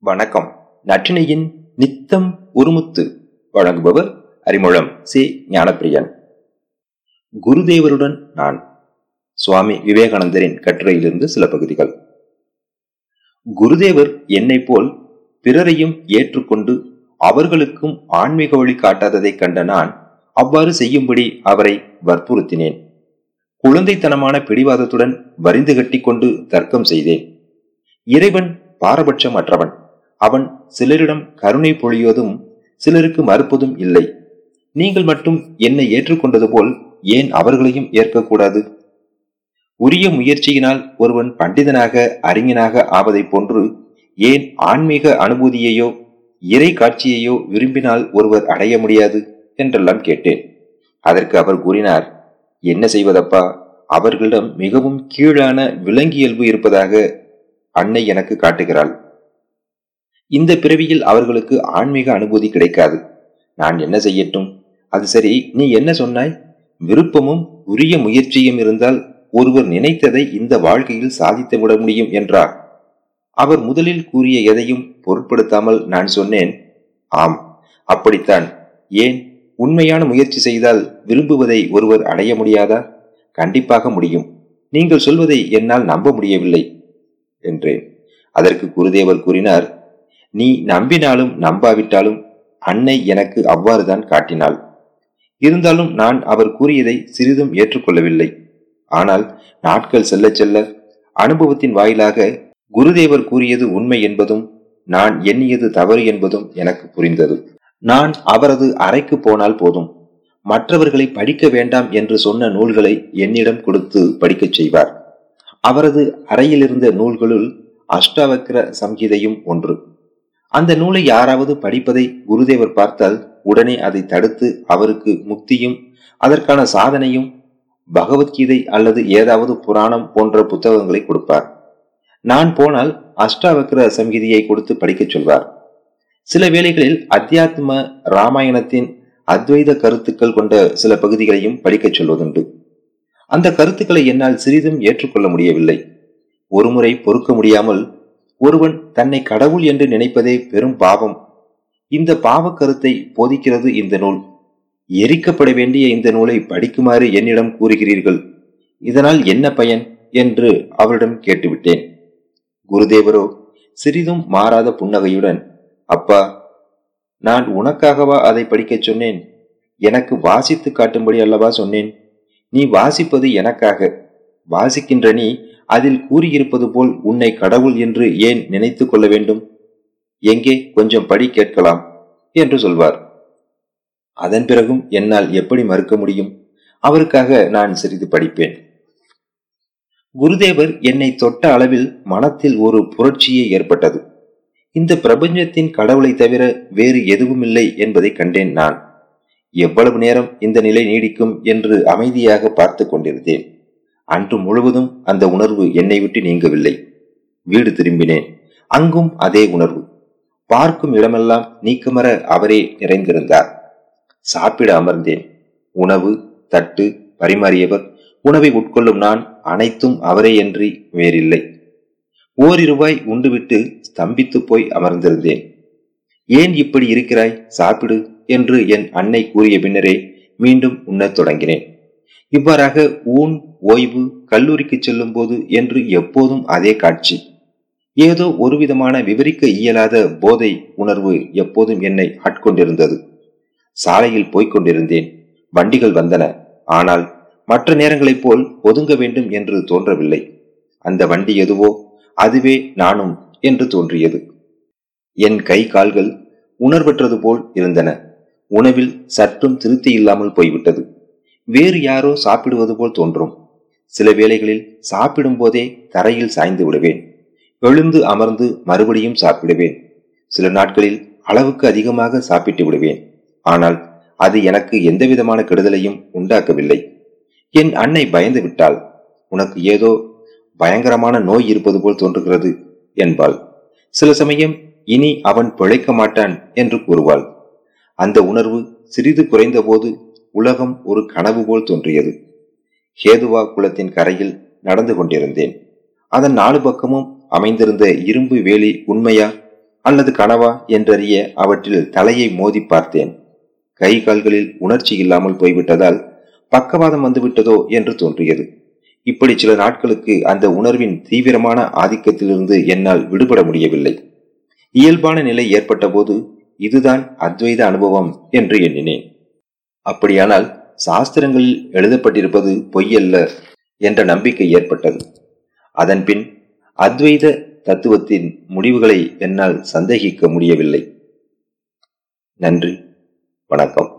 வணக்கம். நற்றினையின் நித்தம் உருமுத்து வழங்குபவர் அறிமுகம் சி. ஞானப்பிரியன். குருதேவருடன் நான் சுவாமி விவேகானந்தரின் கட்டுரையிலிருந்து சில பகுதிகள். குருதேவர் என்னை போல் பிறரையும் ஏற்றுக்கொண்டு அவர்களுக்கும் ஆன்மீக வழி காட்டாததை கண்ட நான் அவ்வாறு செய்யும்படி அவரை வற்புறுத்தினேன். குழந்தைத்தனமான பிடிவாதத்துடன் வரிந்து கட்டி கொண்டு தர்க்கம் செய்தேன். இறைவன் பாரபட்சமற்றவன். அவன் சிலரிடம் கருணை பொழிவதும் சிலருக்கு மறுப்பதும் இல்லை. நீங்கள் மட்டும் என்னை ஏற்றுக்கொண்டது போல் ஏன் அவர்களையும் ஏற்கக்கூடாது? உரிய முயற்சியினால் ஒருவன் பண்டிதனாக அறிஞனாக ஆவதை போன்று ஏன் ஆன்மீக அனுபூதியையோ இறை காட்சியையோ விரும்பினால் ஒருவர் அடைய முடியாது என்றெல்லாம் கேட்டேன். அதற்கு அவர் கூறினார் என்ன செய்வதப்பா? அவர்களிடம் மிகவும் கீழான விலங்கியல்பு இருப்பதாக அன்னை எனக்கு காட்டுகிறாள். இந்த பிறவியில் அவர்களுக்கு ஆன்மீக அனுபூதி கிடைக்காது. நான் என்ன செய்யட்டும்? அது சரி நீ என்ன சொன்னாய்? விருப்பமும் உரிய முயற்சியும் இருந்தால் ஒருவர் நினைத்ததை இந்த வாழ்க்கையில் சாதித்து விட முடியும் என்றார். அவர் முதலில் கூறிய எதையும் பொருட்படுத்தாமல் நான் சொன்னேன். ஆம் அப்படித்தான். ஏன்? உண்மையான முயற்சி செய்தால் விரும்புவதை ஒருவர் அடைய முடியாதா? கண்டிப்பாக முடியும். நீங்கள் சொல்வதை என்னால் நம்ப முடியவில்லை என்றேன். அதற்கு குருதேவர் கூறினார் நீ நம்பினாலும் நம்பாவிட்டாலும் அன்னை எனக்கு அவ்வாறுதான் காட்டினாள். இருந்தாலும் நான் அவர் கூறியதை சிறிதும் ஏற்றுக்கொள்ளவில்லை. ஆனால் நாட்கள் செல்ல செல்ல அனுபவத்தின் வாயிலாக குருதேவர் கூறியது உண்மை என்பதும் நான் எண்ணியது தவறு என்பதும் எனக்கு புரிந்தது. நான் அவரது அறைக்கு போனால் போதும். மற்றவர்களை படிக்க வேண்டாம் என்று சொன்ன நூல்களை என்னிடம் கொடுத்து படிக்கச் செய்வார். அவரது அறையிலிருந்த நூல்களுள் அஷ்டாவக்கிர சம்ஹிதையும் ஒன்று. அந்த நூலை யாராவது படிப்பதை குருதேவர் பார்த்தால் உடனே அதை தடுத்து அவருக்கு முக்தியும் அதற்கான சாதனையும் பகவத்கீதை அல்லது ஏதாவது புராணம் போன்ற புத்தகங்களை கொடுப்பார். நான் போனால் அஷ்டாவக்ர சங்கீதியை கொடுத்து படிக்கச் சொல்வார். சில வேளைகளில் அத்தியாத்ம ராமாயணத்தின் அத்வைத கருத்துக்கள் கொண்ட சில பகுதிகளையும் படிக்கச் சொல்வதுண்டு. அந்த கருத்துக்களை என்னால் சிறிதும் ஏற்றுக்கொள்ள முடியவில்லை. ஒருமுறை பொறுக்க முடியாமல் ஒருவன் தன்னை கடவுள் என்று நினைப்பதே பெரும் பாவம். இந்த பாவ கருத்தை போதிக்கிறது இந்த நூல். எரிக்கப்பட வேண்டிய இந்த நூலை படிக்குமாறு என்னிடம் கூறுகிறீர்கள். இதனால் என்ன பயன்? என்று அவரிடம் கேட்டுவிட்டேன். குருதேவரோ சிறிதும் மாறாத புன்னகையுடன் அப்பா நான் உனக்காகவா அதை படிக்கச் சொன்னேன்? எனக்கு வாசித்து காட்டும்படி அல்லவா சொன்னேன்? நீ வாசிப்பது எனக்காக. வாசிக்கின்ற நீ அதில் கூறியிருப்பது போல் உன்னை கடவுள் என்று ஏன் நினைத்து கொள்ள வேண்டும்? எங்கே? கொஞ்சம் படி கேட்கலாம் என்று சொல்வார். அதன் பிறகும் என்னால் எப்படி மறுக்க முடியும்? அவருக்காக நான் சிறிது படிப்பேன். குருதேவர் என்னை தொட்ட அளவில் மனத்தில் ஒரு புரட்சியே ஏற்பட்டது. இந்த பிரபஞ்சத்தின் கடவுளை தவிர வேறு எதுவும் இல்லை என்பதை கண்டேன் நான். எவ்வளவு நேரம் இந்த நிலை நீடிக்கும் என்று அமைதியாக பார்த்து கொண்டிருந்தேன். அன்று முழுவதும் அந்த உணர்வு என்னை விட்டு நீங்கவில்லை. வீடு திரும்பினேன். அங்கும் அதே உணர்வு. பார்க்கும் இடமெல்லாம் நீக்கமர அவரே நிறைந்திருந்தார். சாப்பிட அமர்ந்தேன். உணவு தட்டு பரிமாறியவர் உணவை உட்கொள்ளும் நான் அனைத்தும் அவரே என்று வேறில்லை. ஓரிருவாய் உண்டுவிட்டு ஸ்தம்பித்து போய் அமர்ந்திருந்தேன். ஏன் இப்படி இருக்கிறாய்? சாப்பிடு என்று என் அன்னை கூறிய பின்னரே மீண்டும் உண்ணத் தொடங்கினேன். இவ்வாறாக ஊன் ஓய்வு கல்லூரிக்கு செல்லும் போது என்று எப்போதும் அதே காட்சி. ஏதோ ஒருவிதமான விவரிக்க இயலாத போதை உணர்வு எப்போதும் என்னை ஆட்கொண்டிருந்தது. சாலையில் போய்க் கொண்டிருந்தேன். வண்டிகள் வந்தன. ஆனால் மற்ற நேரங்களைப் போல் ஒதுங்க வேண்டும் என்று தோன்றவில்லை. அந்த வண்டி எதுவோ அதுவே நானும் என்று தோன்றியது. என் கை கால்கள் உணர்வற்றது போல் இருந்தன. உணவில் சற்றும் திருப்தி இல்லாமல் போய்விட்டது. வேறு யாரோ சாப்பிடுவது போல் தோன்றும். சில வேளைகளில் சாப்பிடும் போதே தரையில் சாய்ந்து விடுவேன். எழுந்து அமர்ந்து மறுபடியும் சாப்பிடுவேன். சில நாட்களில் அளவுக்கு அதிகமாக சாப்பிட்டு விடுவேன். ஆனால் அது எனக்கு எந்தவிதமான கெடுதலையும் உண்டாக்கவில்லை. என் அன்னை பயந்து விட்டாள். உனக்கு ஏதோ பயங்கரமான நோய் இருப்பது போல் தோன்றுகிறது என்பாள். சில சமயம் இனி அவன் பிழைக்க மாட்டான் என்று கூறுவாள். அந்த உணர்வு சிறிது குறைந்தபோது உலகம் ஒரு கனவு போல் தோன்றியது. ஹேதுவா குளத்தின் கரையில் நடந்து கொண்டிருந்தேன். அதன் நாலு பக்கமும் அமைந்திருந்த இரும்பு வேலி உண்மையா அல்லது கனவா என்றறிய அவற்றில் தலையை மோதி பார்த்தேன். கை கால்களில் உணர்ச்சி இல்லாமல் போய்விட்டதால் பக்கவாதம் வந்துவிட்டதோ என்று தோன்றியது. இப்படி சில நாட்களுக்கு அந்த உணர்வின் தீவிரமான ஆதிக்கத்திலிருந்து என்னால் விடுபட முடியவில்லை. இயல்பான நிலை ஏற்பட்ட போது இதுதான் அத்வைத அனுபவம் என்று எண்ணினேன். அப்படியானால் சாஸ்திரங்களில் எழுதப்பட்டிருப்பது பொய்யல்ல என்ற நம்பிக்கை ஏற்பட்டது. அதன்பின் அத்வைத தத்துவத்தின் முடிவுகளை என்னால் சந்தேகிக்க முடியவில்லை. நன்றி. வணக்கம்.